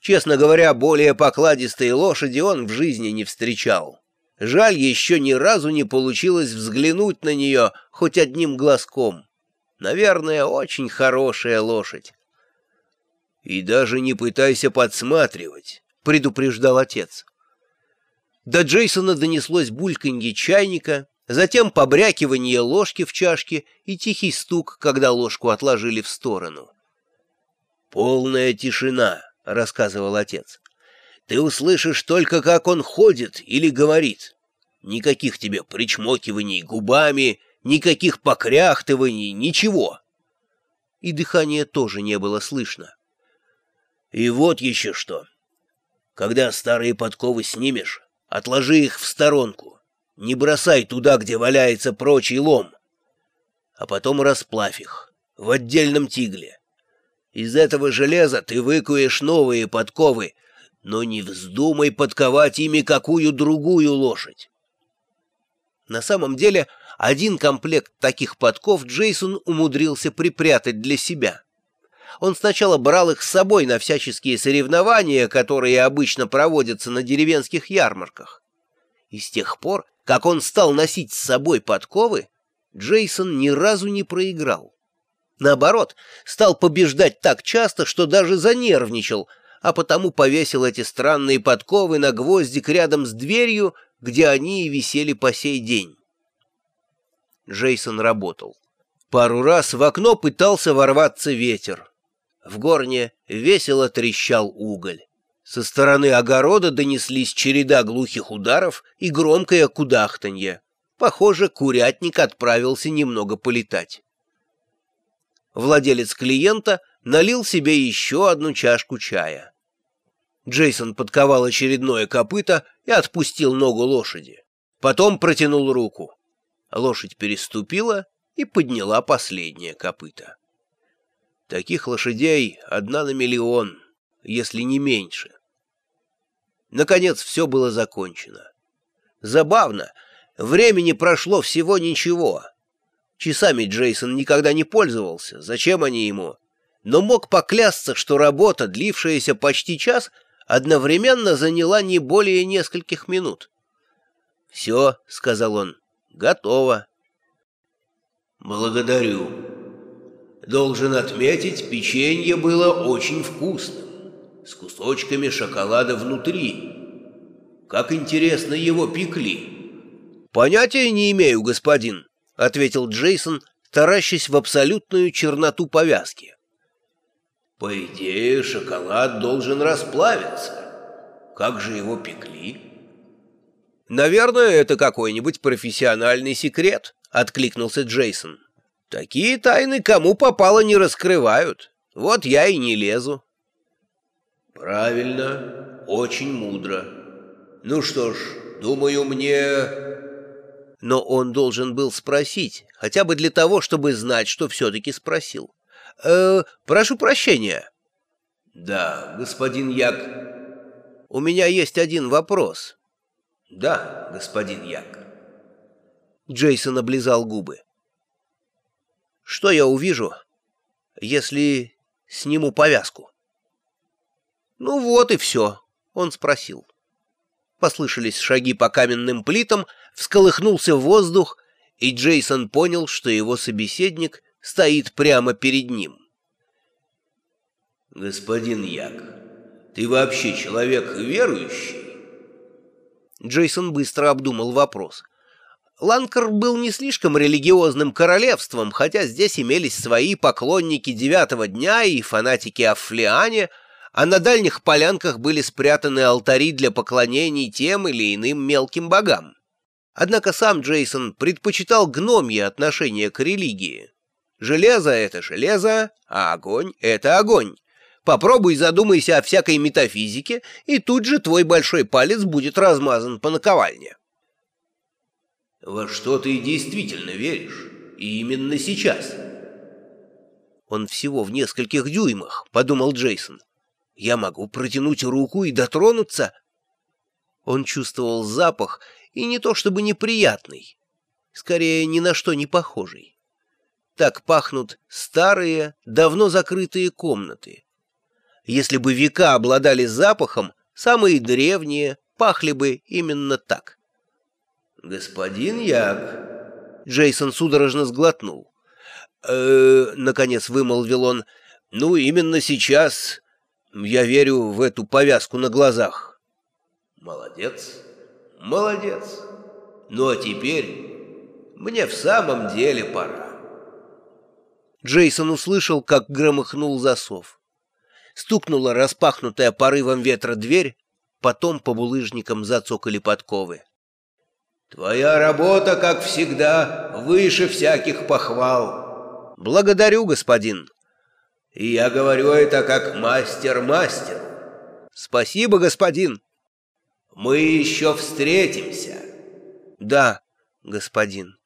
Честно говоря, более покладистой лошади он в жизни не встречал. Жаль, еще ни разу не получилось взглянуть на нее хоть одним глазком. Наверное, очень хорошая лошадь. «И даже не пытайся подсматривать», — предупреждал отец. До Джейсона донеслось бульканье чайника, затем побрякивание ложки в чашке и тихий стук, когда ложку отложили в сторону. «Полная тишина», — рассказывал отец. «Ты услышишь только, как он ходит или говорит. Никаких тебе причмокиваний губами, никаких покряхтываний, ничего». И дыхания тоже не было слышно. «И вот еще что. Когда старые подковы снимешь, отложи их в сторонку. Не бросай туда, где валяется прочий лом. А потом расплавь их в отдельном тигле. Из этого железа ты выкуешь новые подковы, но не вздумай подковать ими какую другую лошадь. На самом деле, один комплект таких подков Джейсон умудрился припрятать для себя. Он сначала брал их с собой на всяческие соревнования, которые обычно проводятся на деревенских ярмарках. И с тех пор, как он стал носить с собой подковы, Джейсон ни разу не проиграл. Наоборот, стал побеждать так часто, что даже занервничал, а потому повесил эти странные подковы на гвоздик рядом с дверью, где они и висели по сей день. Джейсон работал. Пару раз в окно пытался ворваться ветер. В горне весело трещал уголь. Со стороны огорода донеслись череда глухих ударов и громкое кудахтанье. Похоже, курятник отправился немного полетать. Владелец клиента налил себе еще одну чашку чая. Джейсон подковал очередное копыто и отпустил ногу лошади. Потом протянул руку. Лошадь переступила и подняла последнее копыто. Таких лошадей одна на миллион, если не меньше. Наконец все было закончено. Забавно, времени прошло всего ничего — Часами Джейсон никогда не пользовался, зачем они ему? Но мог поклясться, что работа, длившаяся почти час, одновременно заняла не более нескольких минут. «Все», — сказал он, — «готово». «Благодарю. Должен отметить, печенье было очень вкусным, с кусочками шоколада внутри. Как интересно его пекли». «Понятия не имею, господин», — ответил Джейсон, таращась в абсолютную черноту повязки. «По идее, шоколад должен расплавиться. Как же его пекли?» «Наверное, это какой-нибудь профессиональный секрет», — откликнулся Джейсон. «Такие тайны кому попало не раскрывают. Вот я и не лезу». «Правильно, очень мудро. Ну что ж, думаю, мне но он должен был спросить, хотя бы для того, чтобы знать, что все-таки спросил. «Э, «Прошу прощения». «Да, господин Як». «У меня есть один вопрос». «Да, господин Як». Джейсон облизал губы. «Что я увижу, если сниму повязку?» «Ну вот и все», — он спросил. Послышались шаги по каменным плитам, всколыхнулся воздух, и Джейсон понял, что его собеседник стоит прямо перед ним. «Господин Як, ты вообще человек верующий?» Джейсон быстро обдумал вопрос. Ланкар был не слишком религиозным королевством, хотя здесь имелись свои поклонники девятого дня и фанатики Афлиане — а на дальних полянках были спрятаны алтари для поклонений тем или иным мелким богам. Однако сам Джейсон предпочитал гномье отношение к религии. Железо — это железо, а огонь — это огонь. Попробуй задумайся о всякой метафизике, и тут же твой большой палец будет размазан по наковальне. «Во что ты действительно веришь? И именно сейчас?» «Он всего в нескольких дюймах», — подумал Джейсон. Я могу протянуть руку и дотронуться. Он чувствовал запах, и не то чтобы неприятный, скорее ни на что не похожий. Так пахнут старые, давно закрытые комнаты. Если бы века обладали запахом, самые древние пахли бы именно так. «Господин Як...» Джейсон судорожно сглотнул. «Э, наконец вымолвил он, — «ну, именно сейчас я верю в эту повязку на глазах». «Молодец, молодец. Ну, а теперь мне в самом деле пора». Джейсон услышал, как громыхнул засов. Стукнула распахнутая порывом ветра дверь, потом по булыжникам зацокали подковы. «Твоя работа, как всегда, выше всяких похвал». «Благодарю, господин». «И я говорю это как мастер-мастер». «Спасибо, господин». «Мы еще встретимся». «Да, господин».